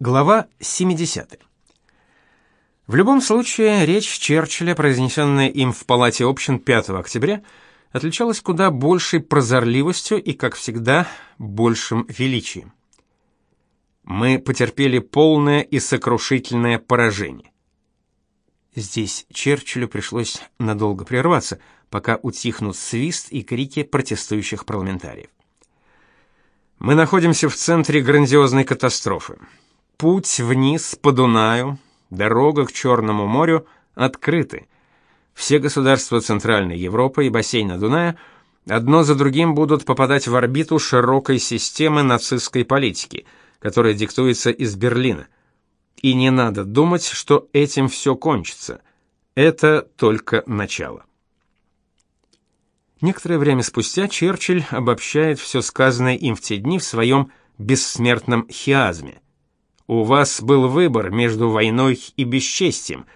Глава 70. В любом случае, речь Черчилля, произнесенная им в Палате общин 5 октября, отличалась куда большей прозорливостью и, как всегда, большим величием. Мы потерпели полное и сокрушительное поражение. Здесь Черчиллю пришлось надолго прерваться, пока утихнут свист и крики протестующих парламентариев. Мы находимся в центре грандиозной катастрофы. Путь вниз по Дунаю, дорога к Черному морю открыты. Все государства Центральной Европы и бассейна Дуная одно за другим будут попадать в орбиту широкой системы нацистской политики, которая диктуется из Берлина. И не надо думать, что этим все кончится. Это только начало. Некоторое время спустя Черчилль обобщает все сказанное им в те дни в своем бессмертном хиазме. У вас был выбор между войной и бесчестием.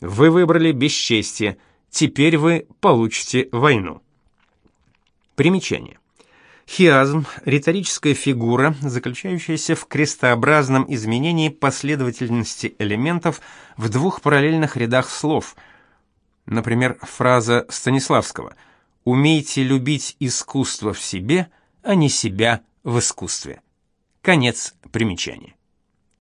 Вы выбрали бесчестие. Теперь вы получите войну. Примечание. Хиазм – риторическая фигура, заключающаяся в крестообразном изменении последовательности элементов в двух параллельных рядах слов. Например, фраза Станиславского «Умейте любить искусство в себе, а не себя в искусстве». Конец примечания.